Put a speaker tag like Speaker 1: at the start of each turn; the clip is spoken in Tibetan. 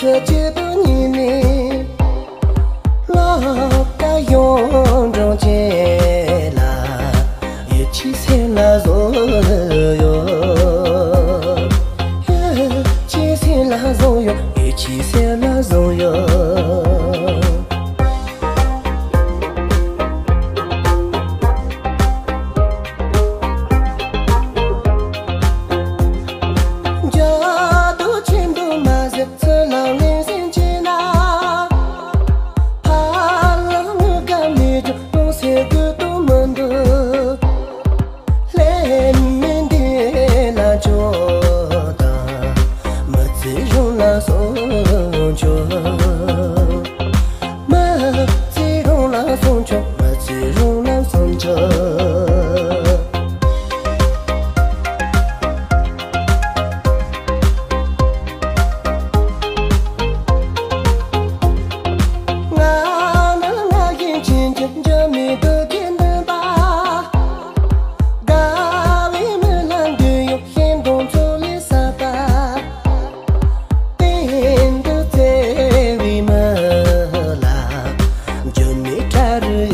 Speaker 1: 侧绝不你没，老家用中间啦，一起才那做哟，一起才那做哟，一起才那做。着 tar